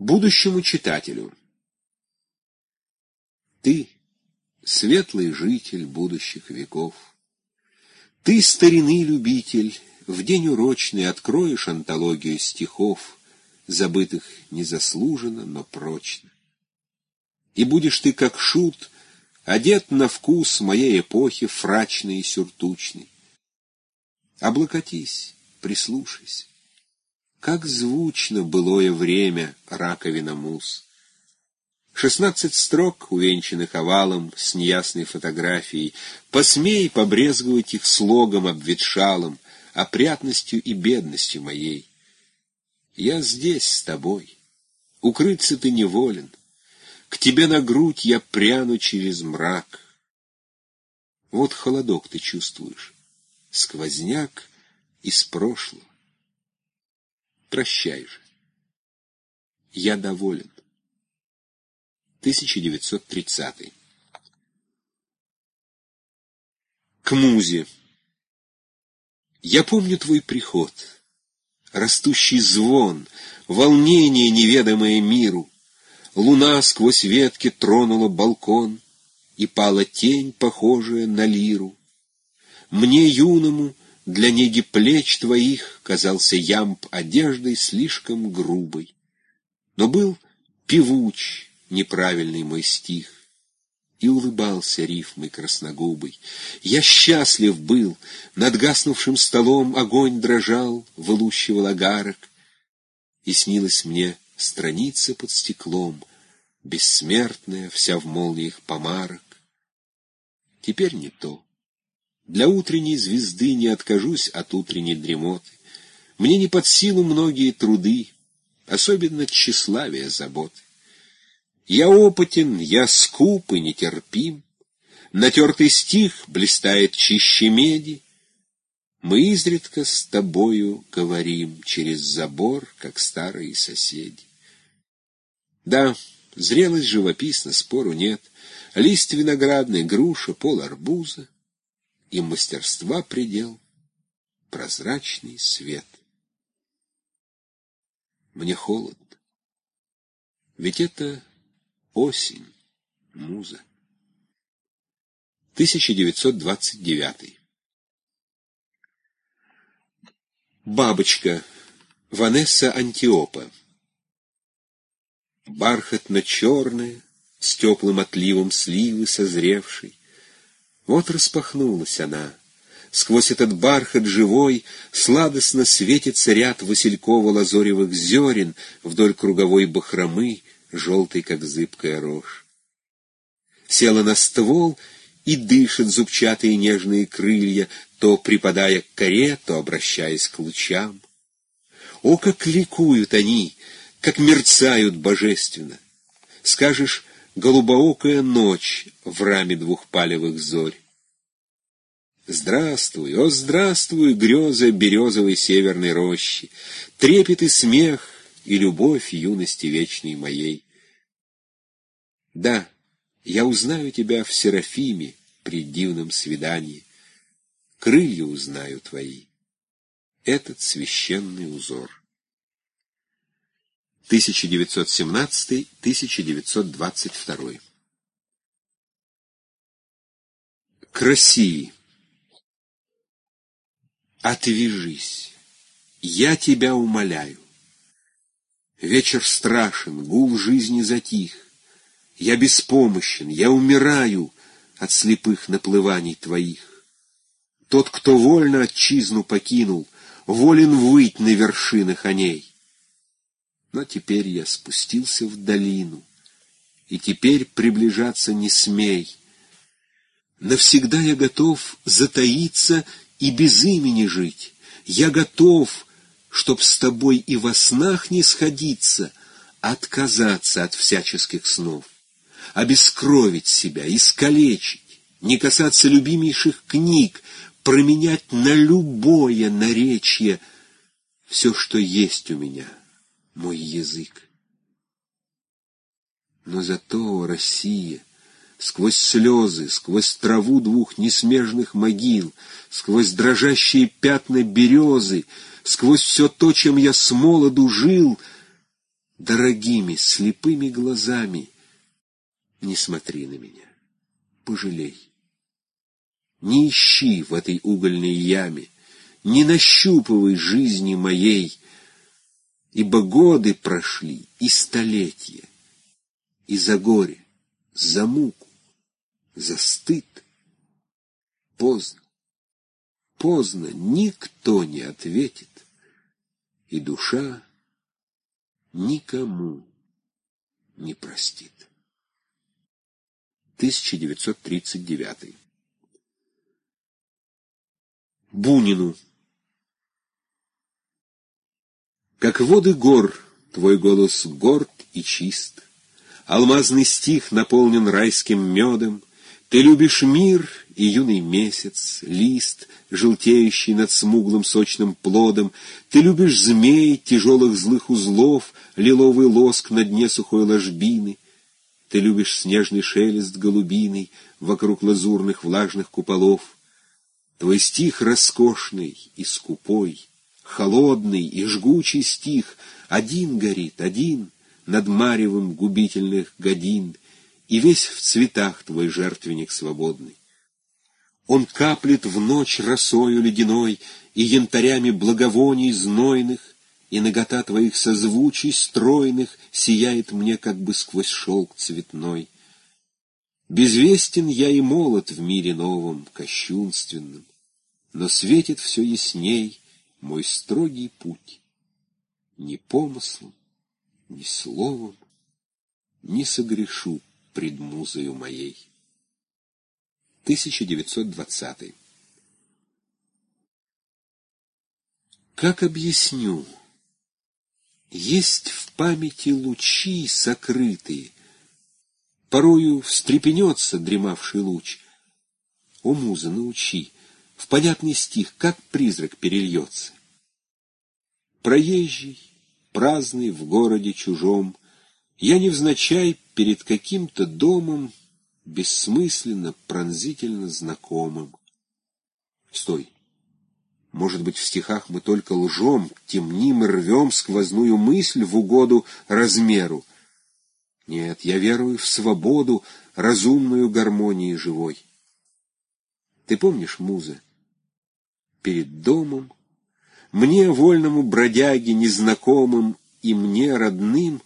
Будущему читателю. Ты — светлый житель будущих веков. Ты, старины любитель, в день урочный откроешь антологию стихов, забытых незаслуженно, но прочно. И будешь ты, как шут, одет на вкус моей эпохи фрачный и сюртучный. Облокотись, прислушайся. Как звучно былое время раковина мус. Шестнадцать строк, увенчанных овалом, с неясной фотографией. Посмей побрезговать их слогом обветшалым, опрятностью и бедностью моей. Я здесь с тобой, укрыться ты неволен, к тебе на грудь я пряну через мрак. Вот холодок ты чувствуешь, сквозняк из прошлого. Прощай же. Я доволен. 1930. К музе. Я помню твой приход, растущий звон, волнение, неведомое миру. Луна сквозь ветки тронула балкон, и пала тень, похожая на лиру. Мне, юному, для неги плеч твоих казался ямб одеждой слишком грубой. Но был певуч неправильный мой стих, и улыбался рифмой красногубой. Я счастлив был, над гаснувшим столом огонь дрожал, вылущивал агарок, и снилась мне страница под стеклом, бессмертная, вся в молниях помарок. Теперь не то. Для утренней звезды не откажусь от утренней дремоты. Мне не под силу многие труды, особенно тщеславие заботы. Я опытен, я скуп и нетерпим, Натертый стих блистает чище меди. Мы изредка с тобою говорим Через забор, как старые соседи. Да, зрелость живописна, спору нет. Лист виноградный, груша, пол арбуза — и мастерства предел — прозрачный свет. Мне холодно, ведь это осень, муза. 1929 Бабочка Ванесса Антиопа Бархатно-черная, с теплым отливом сливы созревшей, вот распахнулась она. Сквозь этот бархат живой Сладостно светится ряд Василькова-лазоревых зерен Вдоль круговой бахромы, Желтой, как зыбкая рожь. Села на ствол и дышит зубчатые нежные крылья, То припадая к коре, то обращаясь к лучам. О, как ликуют они, как мерцают божественно! Скажешь, голубоокая ночь в раме двухпалевых зорь. Здравствуй, о, здравствуй, греза березовой северной рощи, трепет и смех, и любовь юности вечной моей. Да, я узнаю тебя в Серафиме при дивном свидании, крылья узнаю твои, этот священный узор. 1917-1922 К России Отвяжись, я тебя умоляю. Вечер страшен, гул жизни затих. Я беспомощен, я умираю от слепых наплываний твоих. Тот, кто вольно отчизну покинул, волен выть на вершинах о ней. Но теперь я спустился в долину, и теперь приближаться не смей. Навсегда я готов затаиться и без имени жить. Я готов, чтоб с тобой и во снах не сходиться, отказаться от всяческих снов, обескровить себя, искалечить, не касаться любимейших книг, променять на любое наречье все, что есть у меня, мой язык. Но зато Россия — сквозь слезы, сквозь траву двух несмежных могил, сквозь дрожащие пятна березы, сквозь все то, чем я с молоду жил, дорогими, слепыми глазами. Не смотри на меня, пожалей. Не ищи в этой угольной яме, не нащупывай жизни моей, ибо годы прошли и столетия, и за горе, за муку, за стыд. Поздно, поздно, никто не ответит, и душа никому не простит. 1939 Бунину Как воды гор, твой голос горд и чист, Алмазный стих наполнен райским медом, Ты любишь мир и юный месяц, лист, Желтеющий над смуглым сочным плодом, Ты любишь змей, тяжелых злых узлов, Лиловый лоск на дне сухой ложбины, Ты любишь снежный шелест голубиный Вокруг лазурных влажных куполов. Твой стих роскошный и скупой — холодный и жгучий стих, один горит, один над маревым губительных годин, и весь в цветах твой жертвенник свободный. Он каплет в ночь росою ледяной и янтарями благовоний знойных, и нагота твоих созвучий стройных сияет мне как бы сквозь шелк цветной. Безвестен я и молод в мире новом, кощунственном, но светит все ясней мой строгий путь. Ни помыслом, ни словом не согрешу пред музою моей. 1920 Как объясню? Есть в памяти лучи сокрытые, Порою встрепенется дремавший луч. О, муза, научи, в понятный стих, как призрак перельется. Проезжий, праздный в городе чужом, я невзначай перед каким-то домом бессмысленно, пронзительно знакомым. Стой! Может быть, в стихах мы только лжем, темним и рвем сквозную мысль в угоду размеру. Нет, я верую в свободу, разумную гармонии живой. Ты помнишь, муза, перед домом, мне, вольному бродяге, незнакомым и мне, родным,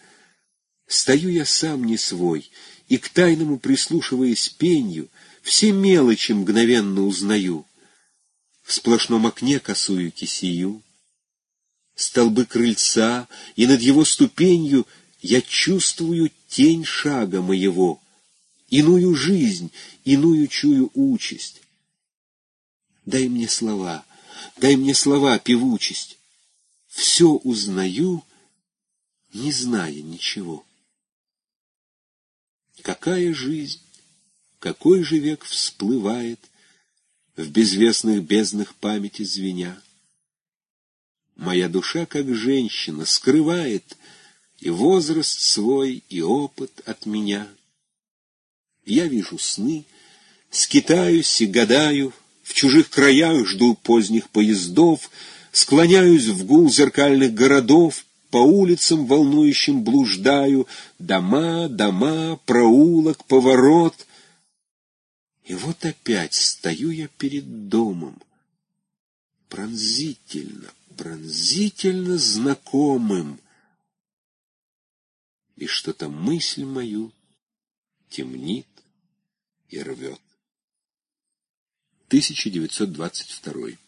стою я сам не свой, и к тайному прислушиваясь пенью, все мелочи мгновенно узнаю. В сплошном окне косую кисию, столбы крыльца, и над его ступенью я чувствую тень шага моего, иную жизнь, иную чую участь. Дай мне слова, дай мне слова, певучесть. Все узнаю, не зная ничего. Какая жизнь, какой же век всплывает В безвестных безднах памяти звеня? Моя душа, как женщина, скрывает И возраст свой, и опыт от меня. Я вижу сны, скитаюсь и гадаю — в чужих краях жду поздних поездов, Склоняюсь в гул зеркальных городов, По улицам волнующим блуждаю, Дома, дома, проулок, поворот. И вот опять стою я перед домом, Пронзительно, пронзительно знакомым, И что-то мысль мою темнит и рвет. 1922